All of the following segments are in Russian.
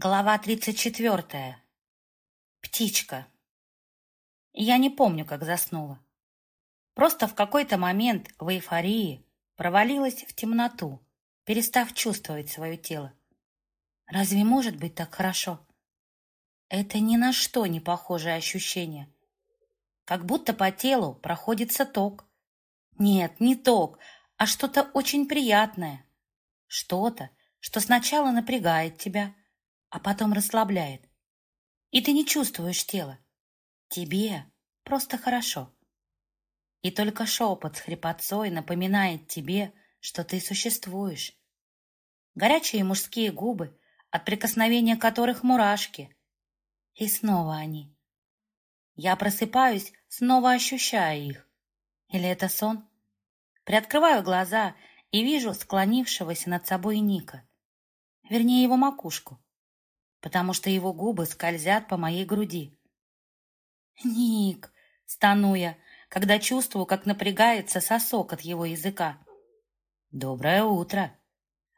Глава 34. Птичка. Я не помню, как заснула. Просто в какой-то момент в эйфории провалилась в темноту, перестав чувствовать свое тело. Разве может быть так хорошо? Это ни на что не похожее ощущение. Как будто по телу проходится ток. Нет, не ток, а что-то очень приятное. Что-то, что сначала напрягает тебя, а потом расслабляет. И ты не чувствуешь тело. Тебе просто хорошо. И только шепот с хрипотцой напоминает тебе, что ты существуешь. Горячие мужские губы, от прикосновения которых мурашки. И снова они. Я просыпаюсь, снова ощущая их. Или это сон? Приоткрываю глаза и вижу склонившегося над собой Ника. Вернее, его макушку потому что его губы скользят по моей груди. «Ник!» — стану я, когда чувствую, как напрягается сосок от его языка. «Доброе утро!»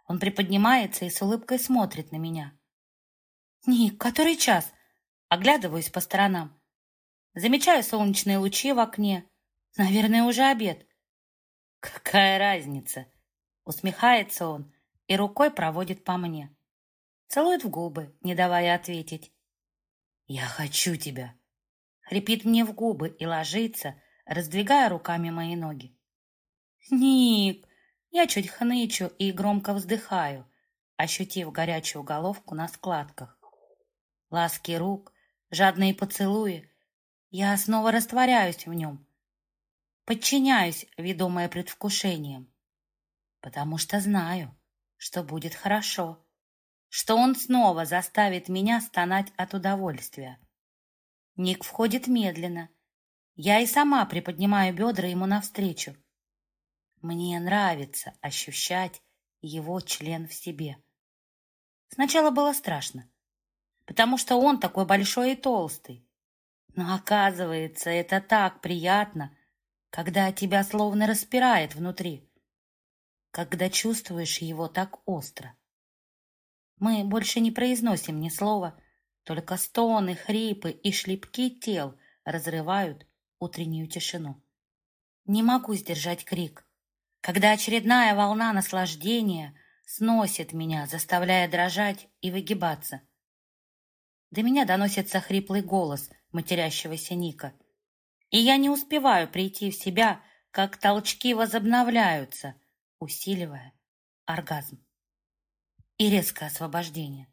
Он приподнимается и с улыбкой смотрит на меня. «Ник, который час?» Оглядываюсь по сторонам. Замечаю солнечные лучи в окне. Наверное, уже обед. «Какая разница?» Усмехается он и рукой проводит по мне. Целует в губы, не давая ответить. «Я хочу тебя!» Хрипит мне в губы и ложится, раздвигая руками мои ноги. «Ник!» Я чуть хнычу и громко вздыхаю, ощутив горячую головку на складках. Ласки рук, жадные поцелуи. Я снова растворяюсь в нем. Подчиняюсь, ведомая предвкушением. Потому что знаю, что будет хорошо что он снова заставит меня стонать от удовольствия. Ник входит медленно. Я и сама приподнимаю бедра ему навстречу. Мне нравится ощущать его член в себе. Сначала было страшно, потому что он такой большой и толстый. Но оказывается, это так приятно, когда тебя словно распирает внутри, когда чувствуешь его так остро. Мы больше не произносим ни слова, только стоны, хрипы и шлепки тел разрывают утреннюю тишину. Не могу сдержать крик, когда очередная волна наслаждения сносит меня, заставляя дрожать и выгибаться. До меня доносится хриплый голос матерящегося Ника, и я не успеваю прийти в себя, как толчки возобновляются, усиливая оргазм и резкое освобождение.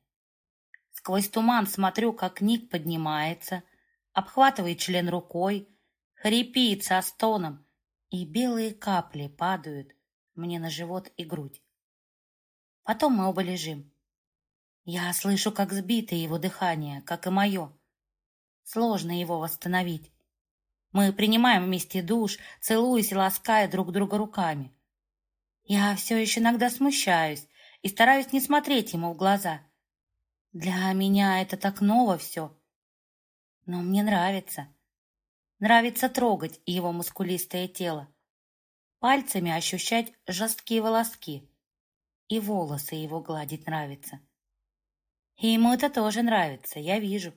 Сквозь туман смотрю, как Ник поднимается, обхватывает член рукой, хрипит со стоном, и белые капли падают мне на живот и грудь. Потом мы оба лежим. Я слышу, как сбито его дыхание, как и мое. Сложно его восстановить. Мы принимаем вместе душ, целуясь и лаская друг друга руками. Я все еще иногда смущаюсь, и стараюсь не смотреть ему в глаза. Для меня это так ново все. Но мне нравится. Нравится трогать его мускулистое тело, пальцами ощущать жесткие волоски, и волосы его гладить нравится. И ему это тоже нравится, я вижу.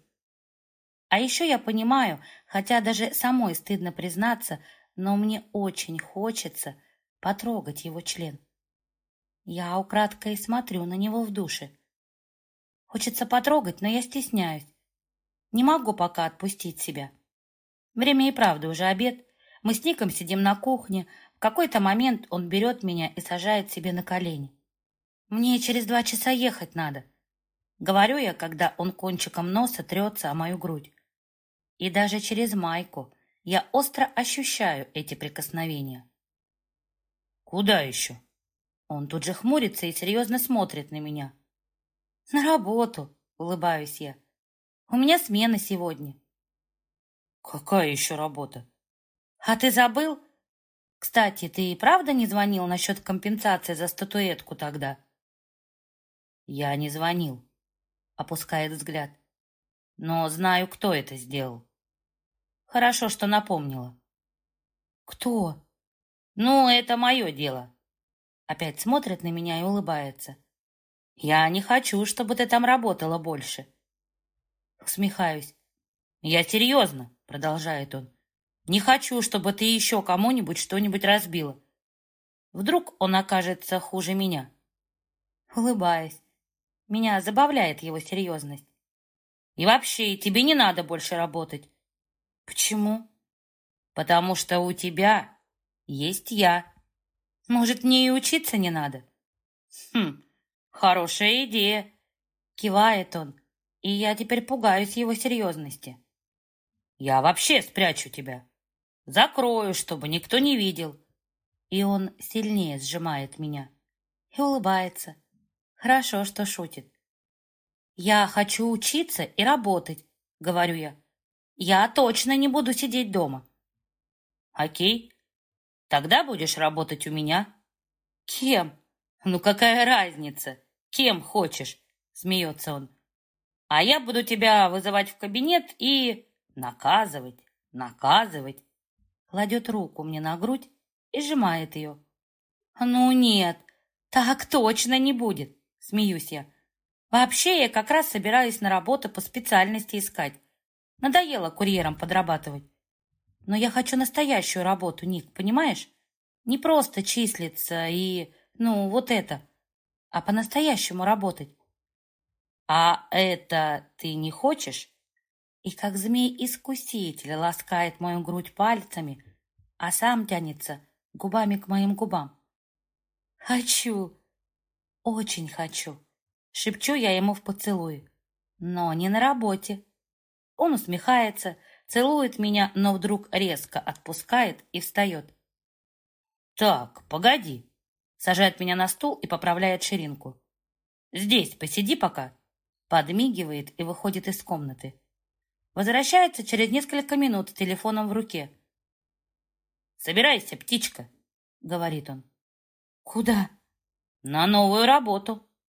А еще я понимаю, хотя даже самой стыдно признаться, но мне очень хочется потрогать его член. Я украдкой смотрю на него в душе. Хочется потрогать, но я стесняюсь. Не могу пока отпустить себя. Время и правда уже обед. Мы с Ником сидим на кухне. В какой-то момент он берет меня и сажает себе на колени. Мне через два часа ехать надо. Говорю я, когда он кончиком носа трется о мою грудь. И даже через майку я остро ощущаю эти прикосновения. «Куда еще?» Он тут же хмурится и серьезно смотрит на меня. «На работу», — улыбаюсь я. «У меня смена сегодня». «Какая еще работа?» «А ты забыл? Кстати, ты и правда не звонил насчет компенсации за статуэтку тогда?» «Я не звонил», — опускает взгляд. «Но знаю, кто это сделал». «Хорошо, что напомнила». «Кто?» «Ну, это мое дело», Опять смотрит на меня и улыбается. Я не хочу, чтобы ты там работала больше. Усмехаюсь. Я серьезно, продолжает он. Не хочу, чтобы ты еще кому-нибудь что-нибудь разбила. Вдруг он окажется хуже меня. Улыбаюсь. Меня забавляет его серьезность. И вообще, тебе не надо больше работать. Почему? Потому что у тебя есть я. Может, мне и учиться не надо? Хм, хорошая идея. Кивает он, и я теперь пугаюсь его серьезности. Я вообще спрячу тебя. Закрою, чтобы никто не видел. И он сильнее сжимает меня и улыбается. Хорошо, что шутит. Я хочу учиться и работать, говорю я. Я точно не буду сидеть дома. Окей. Тогда будешь работать у меня. Кем? Ну какая разница? Кем хочешь? Смеется он. А я буду тебя вызывать в кабинет и наказывать, наказывать. Кладет руку мне на грудь и сжимает ее. Ну нет, так точно не будет, смеюсь я. Вообще, я как раз собираюсь на работу по специальности искать. Надоело курьером подрабатывать. Но я хочу настоящую работу, Ник, понимаешь? Не просто числиться и, ну, вот это, а по-настоящему работать. А это ты не хочешь? И как змей-искуситель ласкает мою грудь пальцами, а сам тянется губами к моим губам. Хочу, очень хочу, шепчу я ему в поцелуе, но не на работе. Он усмехается, целует меня, но вдруг резко отпускает и встает. «Так, погоди!» Сажает меня на стул и поправляет ширинку. «Здесь посиди пока!» Подмигивает и выходит из комнаты. Возвращается через несколько минут с телефоном в руке. «Собирайся, птичка!» — говорит он. «Куда?» «На новую работу!»